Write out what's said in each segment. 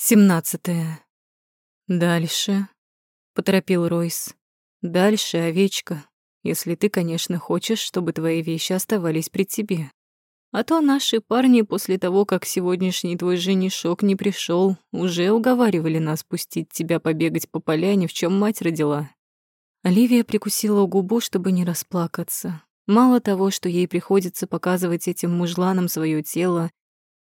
Семнадцатое. Дальше, поторопил Ройс. Дальше, овечка, если ты, конечно, хочешь, чтобы твои вещи оставались при тебе. А то наши парни после того, как сегодняшний твой женишок не пришел, уже уговаривали нас пустить тебя побегать по поляне, в чем мать родила. Оливия прикусила губу, чтобы не расплакаться. Мало того, что ей приходится показывать этим мужланам свое тело,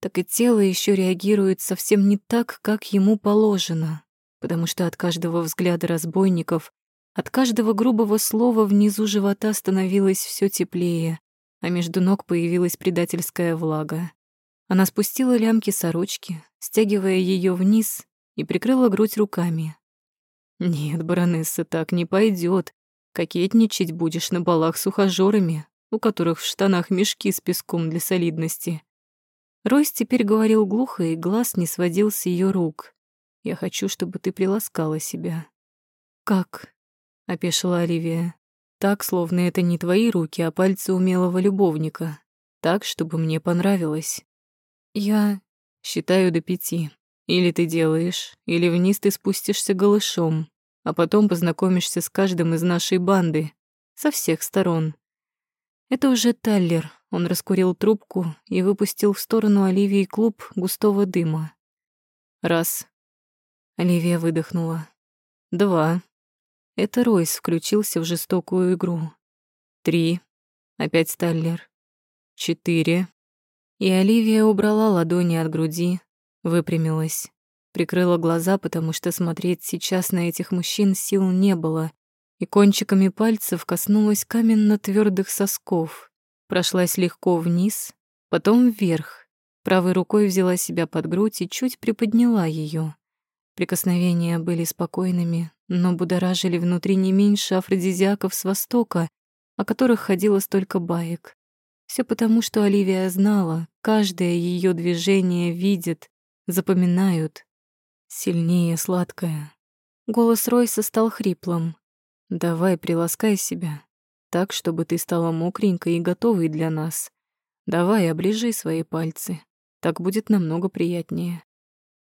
так и тело еще реагирует совсем не так, как ему положено, потому что от каждого взгляда разбойников, от каждого грубого слова внизу живота становилось все теплее, а между ног появилась предательская влага. Она спустила лямки сорочки, стягивая ее вниз, и прикрыла грудь руками. «Нет, баронесса, так не пойдет. Кокетничать будешь на балах с ухажёрами, у которых в штанах мешки с песком для солидности. Ройс теперь говорил глухо, и глаз не сводил с ее рук. «Я хочу, чтобы ты приласкала себя». «Как?» — опешила Оливия. «Так, словно это не твои руки, а пальцы умелого любовника. Так, чтобы мне понравилось». «Я...» «Считаю до пяти. Или ты делаешь, или вниз ты спустишься голышом, а потом познакомишься с каждым из нашей банды. Со всех сторон. Это уже Таллер, он раскурил трубку и выпустил в сторону Оливии клуб густого дыма. Раз. Оливия выдохнула. Два. Это Ройс включился в жестокую игру. Три. Опять Сталлер. Четыре. И Оливия убрала ладони от груди, выпрямилась, прикрыла глаза, потому что смотреть сейчас на этих мужчин сил не было, и кончиками пальцев коснулась каменно твердых сосков, прошлась легко вниз, потом вверх. Правой рукой взяла себя под грудь и чуть приподняла ее. Прикосновения были спокойными, но будоражили внутри не меньше афродизиаков с Востока, о которых ходило столько баек. Все потому, что Оливия знала, каждое ее движение видит, запоминают. Сильнее сладкое. Голос Ройса стал хриплым. «Давай, приласкай себя так, чтобы ты стала мокренькой и готовой для нас. Давай, оближи свои пальцы. Так будет намного приятнее».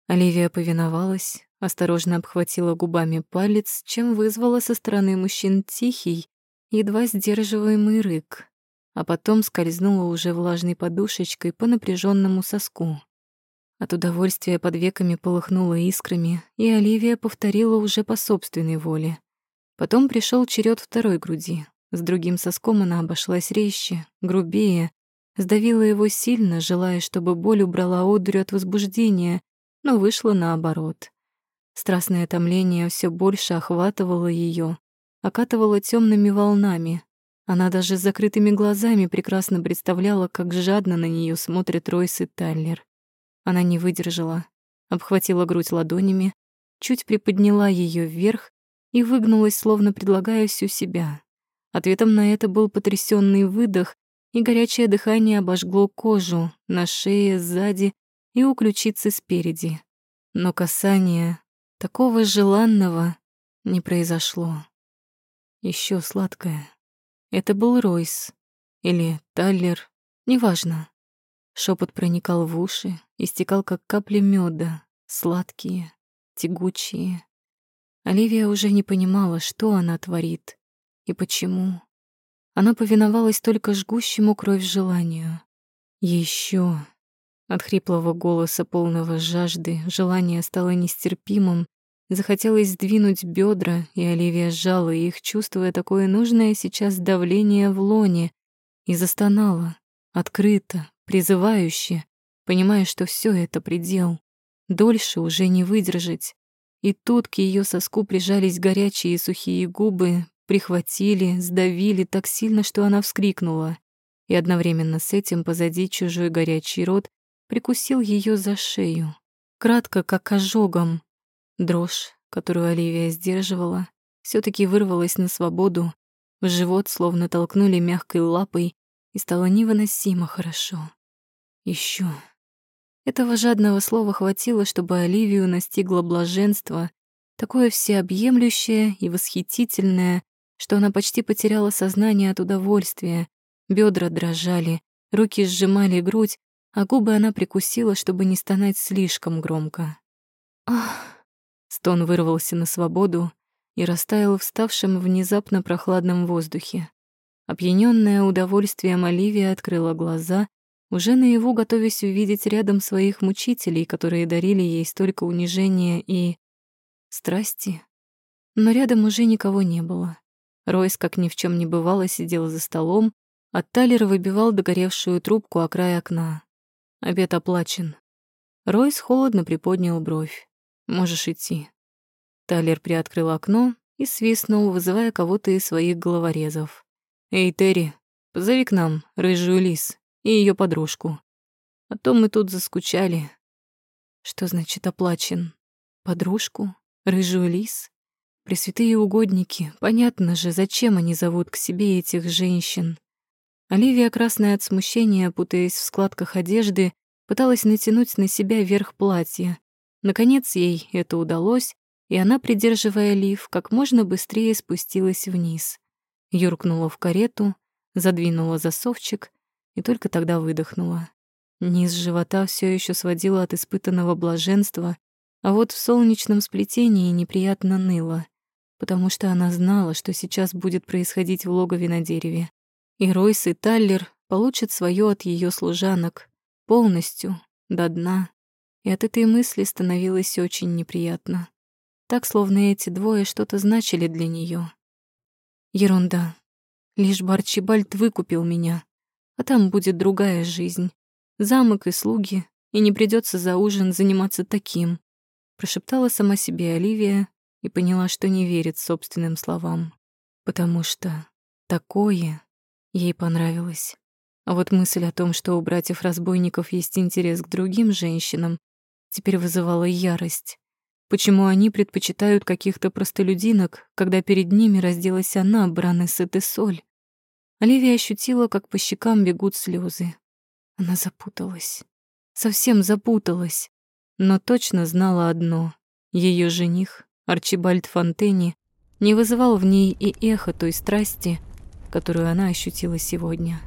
Оливия повиновалась, осторожно обхватила губами палец, чем вызвала со стороны мужчин тихий, едва сдерживаемый рык, а потом скользнула уже влажной подушечкой по напряженному соску. От удовольствия под веками полыхнуло искрами, и Оливия повторила уже по собственной воле. Потом пришел черед второй груди, с другим соском она обошлась резче, грубее, сдавила его сильно, желая, чтобы боль убрала одурь от возбуждения, но вышло наоборот. Страстное томление все больше охватывало ее, окатывало темными волнами. Она даже с закрытыми глазами прекрасно представляла, как жадно на нее смотрит Ройс и Таллер. Она не выдержала, обхватила грудь ладонями, чуть приподняла ее вверх и выгнулась, словно предлагая всю себя. Ответом на это был потрясенный выдох, и горячее дыхание обожгло кожу на шее, сзади и у ключицы спереди. Но касание такого желанного не произошло. Еще сладкое. Это был Ройс или Таллер, неважно. Шепот проникал в уши, истекал как капли меда, сладкие, тягучие. Оливия уже не понимала, что она творит. И почему? Она повиновалась только жгущему кровь желанию. Еще. От хриплого голоса, полного жажды, желание стало нестерпимым. Захотелось сдвинуть бедра, и Оливия сжала их, чувствуя такое нужное сейчас давление в лоне, и застонала, открыто, призывающе, понимая, что все это предел. Дольше уже не выдержать. И тут к ее соску прижались горячие и сухие губы, прихватили, сдавили так сильно, что она вскрикнула. И одновременно с этим позади чужой горячий рот прикусил ее за шею. Кратко, как ожогом. Дрожь, которую Оливия сдерживала, все таки вырвалась на свободу. В живот словно толкнули мягкой лапой, и стало невыносимо хорошо. Еще. Этого жадного слова хватило, чтобы Оливию настигло блаженство, такое всеобъемлющее и восхитительное, что она почти потеряла сознание от удовольствия. Бедра дрожали, руки сжимали грудь, а губы она прикусила, чтобы не стонать слишком громко. Ах! Стон вырвался на свободу и растаял в ставшем внезапно прохладном воздухе. Опьянённая удовольствием Оливия открыла глаза, уже наяву готовясь увидеть рядом своих мучителей, которые дарили ей столько унижения и... страсти. Но рядом уже никого не было. Ройс, как ни в чем не бывало, сидел за столом, а Талер выбивал догоревшую трубку о край окна. Обед оплачен. Ройс холодно приподнял бровь. «Можешь идти». Талер приоткрыл окно и свистнул, вызывая кого-то из своих головорезов. «Эй, Терри, позови к нам рыжую лис и ее подружку. А то мы тут заскучали». «Что значит оплачен? Подружку? Рыжую лис?» Пресвятые угодники, понятно же, зачем они зовут к себе этих женщин. Оливия, красная от смущения, путаясь в складках одежды, пыталась натянуть на себя верх платья. Наконец ей это удалось, и она, придерживая лиф, как можно быстрее спустилась вниз. Юркнула в карету, задвинула засовчик и только тогда выдохнула. Низ живота все еще сводила от испытанного блаженства, а вот в солнечном сплетении неприятно ныло потому что она знала, что сейчас будет происходить в логове на дереве. И Ройс и Таллер получат свое от ее служанок полностью, до дна. И от этой мысли становилось очень неприятно. Так, словно эти двое что-то значили для нее. Ерунда. Лишь бы Арчибальд выкупил меня. А там будет другая жизнь. Замок и слуги, и не придется за ужин заниматься таким. Прошептала сама себе Оливия, и поняла, что не верит собственным словам, потому что такое ей понравилось. А вот мысль о том, что у братьев-разбойников есть интерес к другим женщинам, теперь вызывала ярость. Почему они предпочитают каких-то простолюдинок, когда перед ними разделась она, Бранесса де Соль? Оливия ощутила, как по щекам бегут слезы. Она запуталась. Совсем запуталась. Но точно знала одно — ее жених Арчибальд Фонтени не вызывал в ней и эхо той страсти, которую она ощутила сегодня.